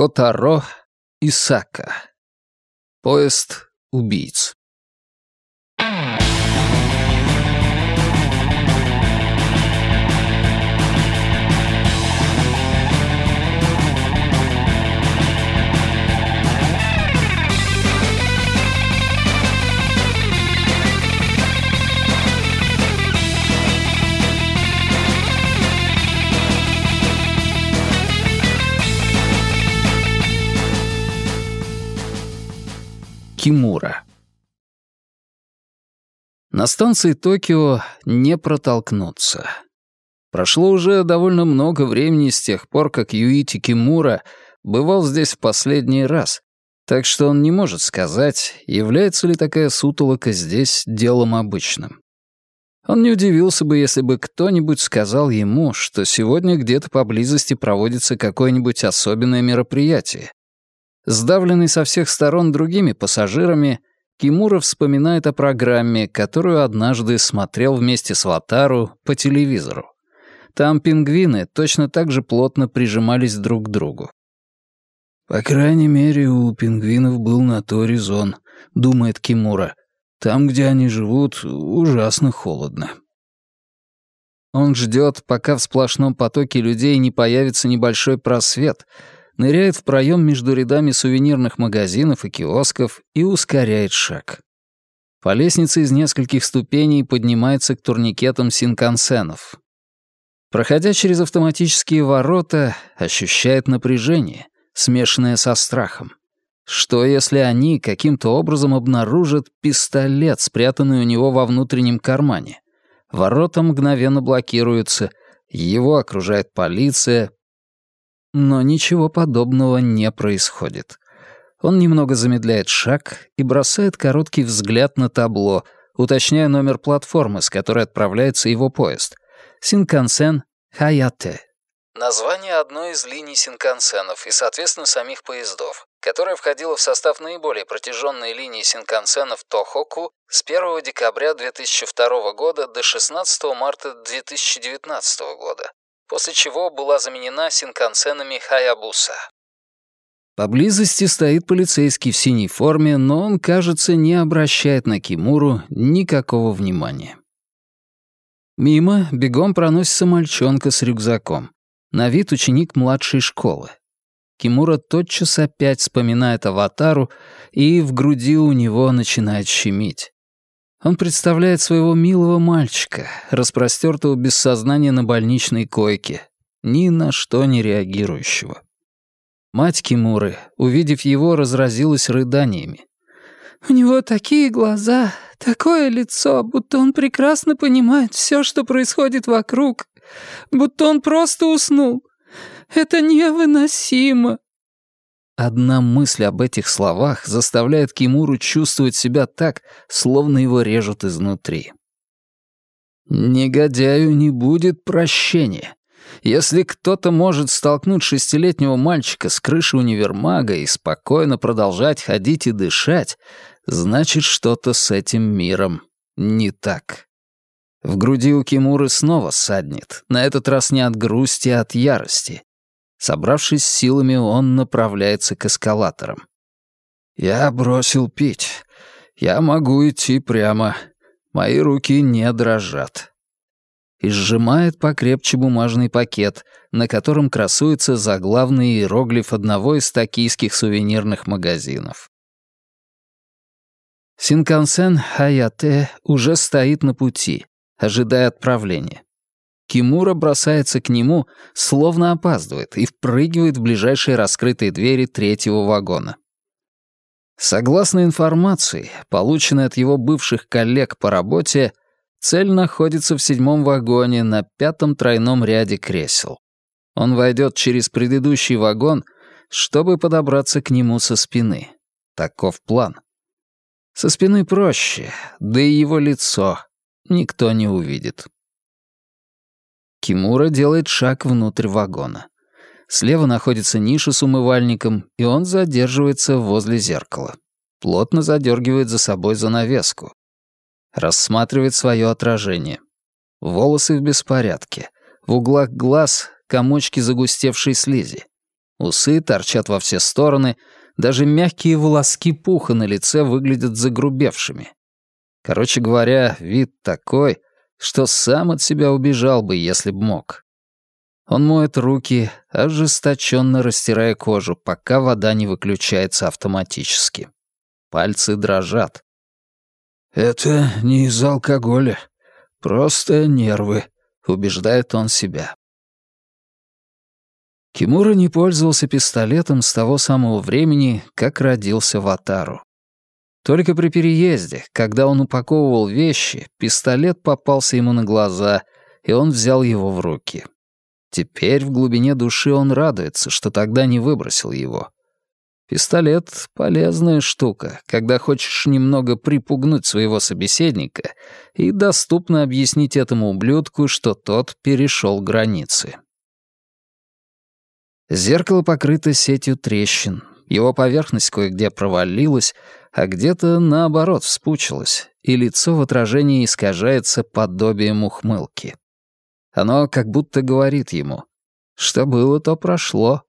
Котаро Исака. Поезд убийц. Кимура. На станции Токио не протолкнуться. Прошло уже довольно много времени с тех пор, как Юити Кимура бывал здесь в последний раз, так что он не может сказать, является ли такая сутолока здесь делом обычным. Он не удивился бы, если бы кто-нибудь сказал ему, что сегодня где-то поблизости проводится какое-нибудь особенное мероприятие, Сдавленный со всех сторон другими пассажирами, Кимура вспоминает о программе, которую однажды смотрел вместе с Ватару по телевизору. Там пингвины точно так же плотно прижимались друг к другу. «По крайней мере, у пингвинов был на то резон», — думает Кимура. «Там, где они живут, ужасно холодно». Он ждет, пока в сплошном потоке людей не появится небольшой просвет — ныряет в проем между рядами сувенирных магазинов и киосков и ускоряет шаг. По лестнице из нескольких ступеней поднимается к турникетам синкансенов. Проходя через автоматические ворота, ощущает напряжение, смешанное со страхом. Что, если они каким-то образом обнаружат пистолет, спрятанный у него во внутреннем кармане? Ворота мгновенно блокируются, его окружает полиция, но ничего подобного не происходит. Он немного замедляет шаг и бросает короткий взгляд на табло, уточняя номер платформы, с которой отправляется его поезд. Синкансен Хаяте. Название одной из линий Синкансенов и, соответственно, самих поездов, которая входила в состав наиболее протяженной линии Синкансенов Тохоку с 1 декабря 2002 года до 16 марта 2019 года после чего была заменена синкансенами Хаябуса. Поблизости стоит полицейский в синей форме, но он, кажется, не обращает на Кимуру никакого внимания. Мимо бегом проносится мальчонка с рюкзаком. На вид ученик младшей школы. Кимура тотчас опять вспоминает аватару, и в груди у него начинает щемить. Он представляет своего милого мальчика, распростертого без сознания на больничной койке, ни на что не реагирующего. Мать Кимуры, увидев его, разразилась рыданиями. «У него такие глаза, такое лицо, будто он прекрасно понимает все, что происходит вокруг, будто он просто уснул. Это невыносимо!» Одна мысль об этих словах заставляет Кимуру чувствовать себя так, словно его режут изнутри. Негодяю не будет прощения. Если кто-то может столкнуть шестилетнего мальчика с крыши универмага и спокойно продолжать ходить и дышать, значит, что-то с этим миром не так. В груди у Кимуры снова саднет, на этот раз не от грусти, а от ярости. Собравшись силами, он направляется к эскалаторам. «Я бросил пить. Я могу идти прямо. Мои руки не дрожат». И сжимает покрепче бумажный пакет, на котором красуется заглавный иероглиф одного из токийских сувенирных магазинов. Синкансен Хаяте уже стоит на пути, ожидая отправления. Кимура бросается к нему, словно опаздывает, и впрыгивает в ближайшие раскрытые двери третьего вагона. Согласно информации, полученной от его бывших коллег по работе, цель находится в седьмом вагоне на пятом тройном ряде кресел. Он войдет через предыдущий вагон, чтобы подобраться к нему со спины. Таков план. Со спины проще, да и его лицо никто не увидит. Кимура делает шаг внутрь вагона. Слева находится ниша с умывальником, и он задерживается возле зеркала. Плотно задергивает за собой занавеску. Рассматривает свое отражение. Волосы в беспорядке. В углах глаз комочки загустевшей слизи. Усы торчат во все стороны, даже мягкие волоски пуха на лице выглядят загрубевшими. Короче говоря, вид такой, что сам от себя убежал бы, если б мог. Он моет руки, ожесточенно растирая кожу, пока вода не выключается автоматически. Пальцы дрожат. «Это не из-за алкоголя. Просто нервы», — убеждает он себя. Кимура не пользовался пистолетом с того самого времени, как родился в Атару. Только при переезде, когда он упаковывал вещи, пистолет попался ему на глаза, и он взял его в руки. Теперь в глубине души он радуется, что тогда не выбросил его. Пистолет — полезная штука, когда хочешь немного припугнуть своего собеседника и доступно объяснить этому ублюдку, что тот перешел границы. Зеркало покрыто сетью трещин. Его поверхность кое-где провалилась, а где-то, наоборот, вспучилось, и лицо в отражении искажается подобием ухмылки. Оно как будто говорит ему, что было, то прошло.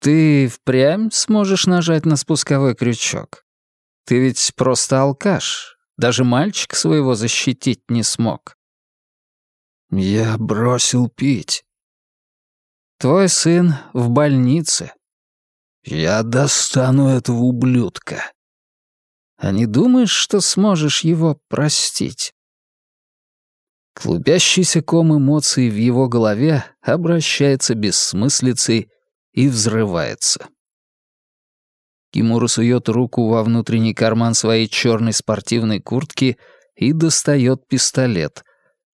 Ты впрямь сможешь нажать на спусковой крючок? Ты ведь просто алкаш, даже мальчик своего защитить не смог. Я бросил пить. Твой сын в больнице. Я достану этого ублюдка. А не думаешь, что сможешь его простить? Клубящийся ком эмоций в его голове обращается бессмыслицей и взрывается. Кимура сует руку во внутренний карман своей черной спортивной куртки и достает пистолет,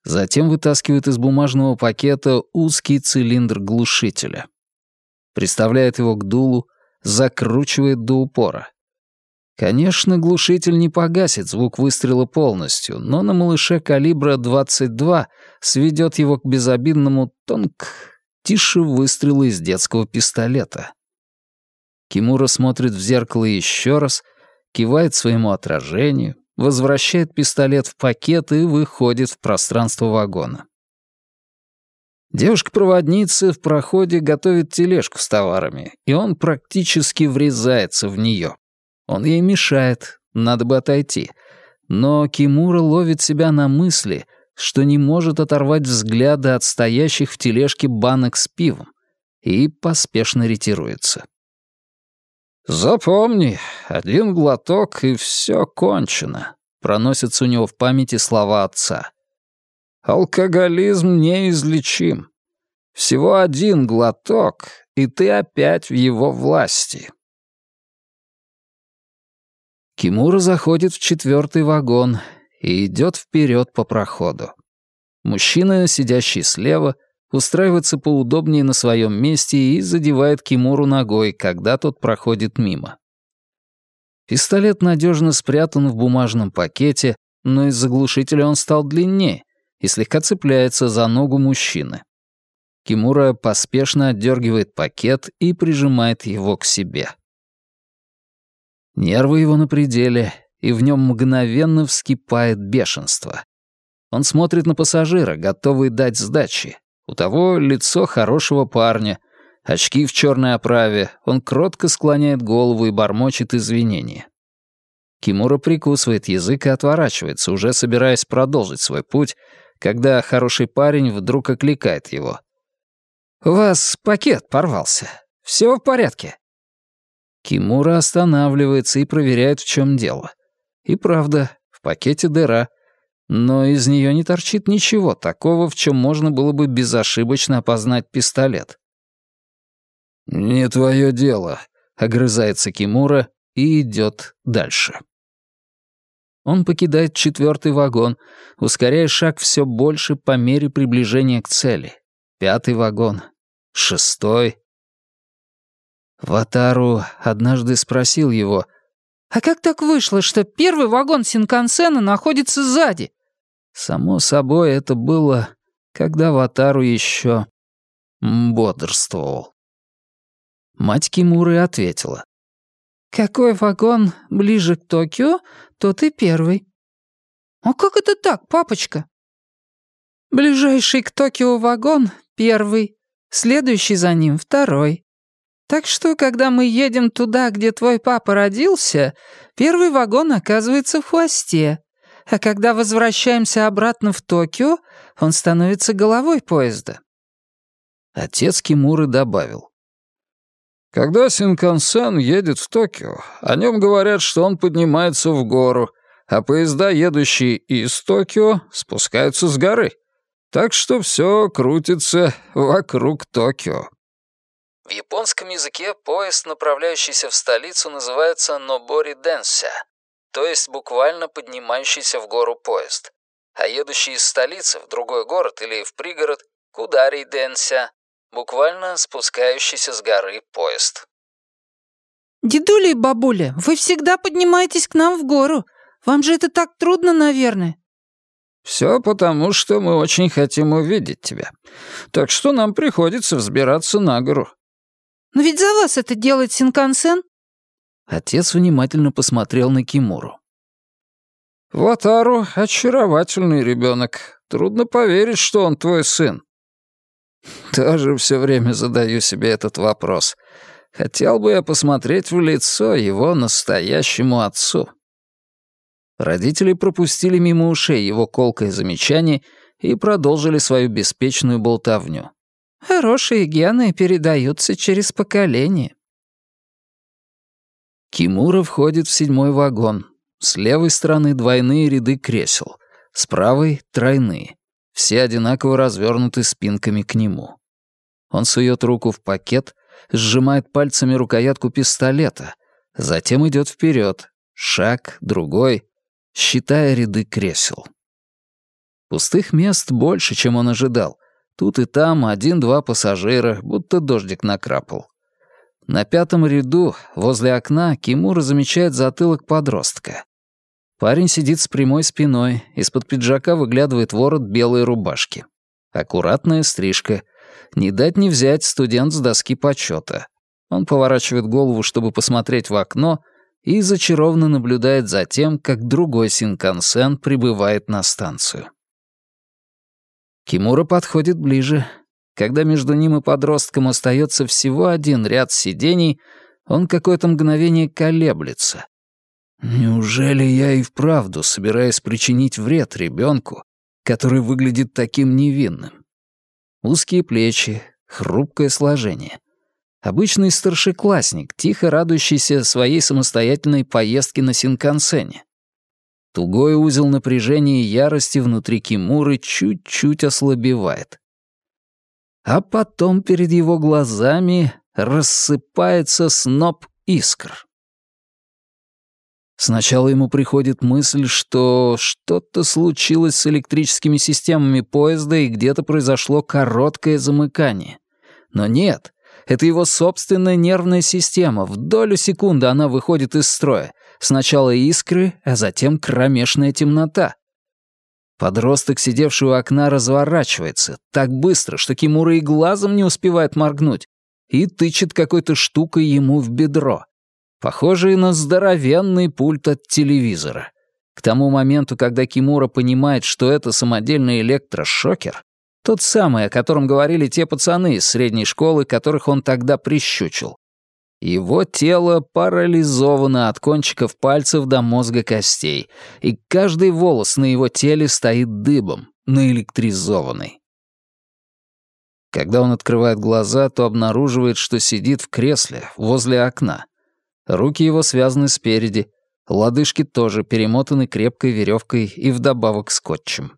Затем вытаскивает из бумажного пакета узкий цилиндр глушителя. Приставляет его к дулу, закручивает до упора. Конечно, глушитель не погасит звук выстрела полностью, но на малыше калибра 22 сведет его к безобидному тонк, тише выстрела из детского пистолета. Кимура смотрит в зеркало еще раз, кивает своему отражению, возвращает пистолет в пакет и выходит в пространство вагона. Девушка-проводница в проходе готовит тележку с товарами, и он практически врезается в нее. Он ей мешает, надо бы отойти. Но Кимура ловит себя на мысли, что не может оторвать взгляда от стоящих в тележке банок с пивом, и поспешно ретируется. «Запомни, один глоток, и все кончено», — проносятся у него в памяти слова отца. «Алкоголизм неизлечим. Всего один глоток, и ты опять в его власти». Кимура заходит в четвертый вагон и идет вперед по проходу. Мужчина, сидящий слева, устраивается поудобнее на своем месте и задевает Кимуру ногой, когда тот проходит мимо. Пистолет надежно спрятан в бумажном пакете, но из заглушителя он стал длиннее и слегка цепляется за ногу мужчины. Кимура поспешно отдергивает пакет и прижимает его к себе. Нервы его на пределе, и в нем мгновенно вскипает бешенство. Он смотрит на пассажира, готовый дать сдачи, у того лицо хорошего парня, очки в черной оправе, он кротко склоняет голову и бормочет извинения. Кимура прикусывает язык и отворачивается, уже собираясь продолжить свой путь, когда хороший парень вдруг окликает его. «У вас пакет порвался. Все в порядке?» Кимура останавливается и проверяет, в чем дело. И правда, в пакете дыра, но из нее не торчит ничего такого, в чем можно было бы безошибочно опознать пистолет. «Не твое дело», — огрызается Кимура и идет дальше. Он покидает четвертый вагон, ускоряя шаг все больше по мере приближения к цели. Пятый вагон. Шестой. Ватару однажды спросил его, «А как так вышло, что первый вагон Синкансена находится сзади?» Само собой, это было, когда Ватару еще бодрствовал. Мать Кимуры ответила. «Какой вагон ближе к Токио, тот и первый». «А как это так, папочка?» «Ближайший к Токио вагон — первый, следующий за ним — второй. Так что, когда мы едем туда, где твой папа родился, первый вагон оказывается в хвосте, а когда возвращаемся обратно в Токио, он становится головой поезда». Отец Кимуры добавил. «Когда Синкансен едет в Токио, о нем говорят, что он поднимается в гору, а поезда, едущие из Токио, спускаются с горы. Так что все крутится вокруг Токио». В японском языке поезд, направляющийся в столицу, называется «нобори денся», то есть буквально поднимающийся в гору поезд. А едущий из столицы в другой город или в пригород — кудари денся, буквально спускающийся с горы поезд. «Дедуля и бабуля, вы всегда поднимаетесь к нам в гору. Вам же это так трудно, наверное». «Все потому, что мы очень хотим увидеть тебя. Так что нам приходится взбираться на гору. «Но ведь за вас это делает Синкансен». Отец внимательно посмотрел на Кимуру. «Ватару — очаровательный ребенок. Трудно поверить, что он твой сын». Тоже все время задаю себе этот вопрос. Хотел бы я посмотреть в лицо его настоящему отцу. Родители пропустили мимо ушей его колкое замечание и продолжили свою беспечную болтовню. Хорошие гены передаются через поколение. Кимура входит в седьмой вагон. С левой стороны двойные ряды кресел, с правой — тройные. Все одинаково развернуты спинками к нему. Он сует руку в пакет, сжимает пальцами рукоятку пистолета, затем идет вперед, шаг, другой, считая ряды кресел. Пустых мест больше, чем он ожидал, Тут и там один-два пассажира, будто дождик накрапал. На пятом ряду, возле окна, Кимура замечает затылок подростка. Парень сидит с прямой спиной, из-под пиджака выглядывает ворот белой рубашки. Аккуратная стрижка. Не дать не взять студент с доски почета. Он поворачивает голову, чтобы посмотреть в окно, и зачарованно наблюдает за тем, как другой Синкансен прибывает на станцию. Кимура подходит ближе. Когда между ним и подростком остается всего один ряд сидений, он какое-то мгновение колеблется. Неужели я и вправду собираюсь причинить вред ребенку, который выглядит таким невинным? Узкие плечи, хрупкое сложение. Обычный старшеклассник, тихо радующийся своей самостоятельной поездке на Синкансене. Тугой узел напряжения и ярости внутри Кимуры чуть-чуть ослабевает. А потом перед его глазами рассыпается сноп искр. Сначала ему приходит мысль, что что-то случилось с электрическими системами поезда и где-то произошло короткое замыкание. Но нет, это его собственная нервная система. В долю секунды она выходит из строя. Сначала искры, а затем кромешная темнота. Подросток, сидевший у окна, разворачивается так быстро, что Кимура и глазом не успевает моргнуть, и тычет какой-то штукой ему в бедро. Похожий на здоровенный пульт от телевизора. К тому моменту, когда Кимура понимает, что это самодельный электрошокер, тот самый, о котором говорили те пацаны из средней школы, которых он тогда прищучил, его тело парализовано от кончиков пальцев до мозга костей, и каждый волос на его теле стоит дыбом, наэлектризованный. Когда он открывает глаза, то обнаруживает, что сидит в кресле возле окна. Руки его связаны спереди, лодыжки тоже перемотаны крепкой веревкой и вдобавок скотчем.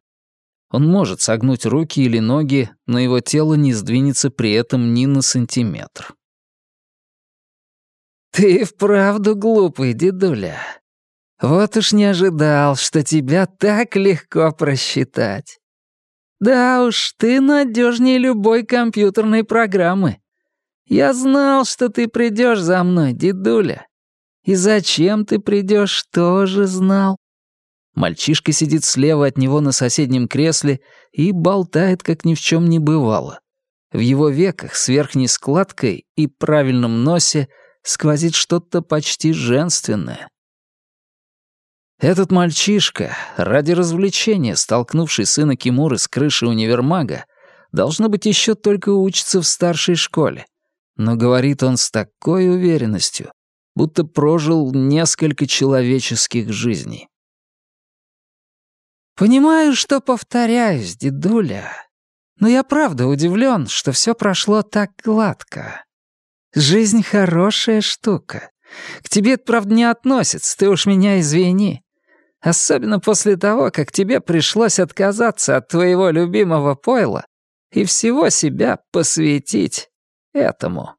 Он может согнуть руки или ноги, но его тело не сдвинется при этом ни на сантиметр. «Ты вправду глупый, дедуля. Вот уж не ожидал, что тебя так легко просчитать. Да уж, ты надежнее любой компьютерной программы. Я знал, что ты придешь за мной, дедуля. И зачем ты придешь, тоже знал». Мальчишка сидит слева от него на соседнем кресле и болтает, как ни в чем не бывало. В его веках с верхней складкой и правильном носе — сквозит что-то почти женственное. Этот мальчишка, ради развлечения, столкнувший сына Кимуры с крыши универмага, должно быть, еще только учится в старшей школе. но говорит он с такой уверенностью, будто прожил несколько человеческих жизней. «Понимаю, что повторяюсь, дедуля, но я правда удивлен, что все прошло так гладко. Жизнь хорошая штука. К тебе это, правда, не относится, ты уж меня извини. Особенно после того, как тебе пришлось отказаться от твоего любимого пойла и всего себя посвятить этому.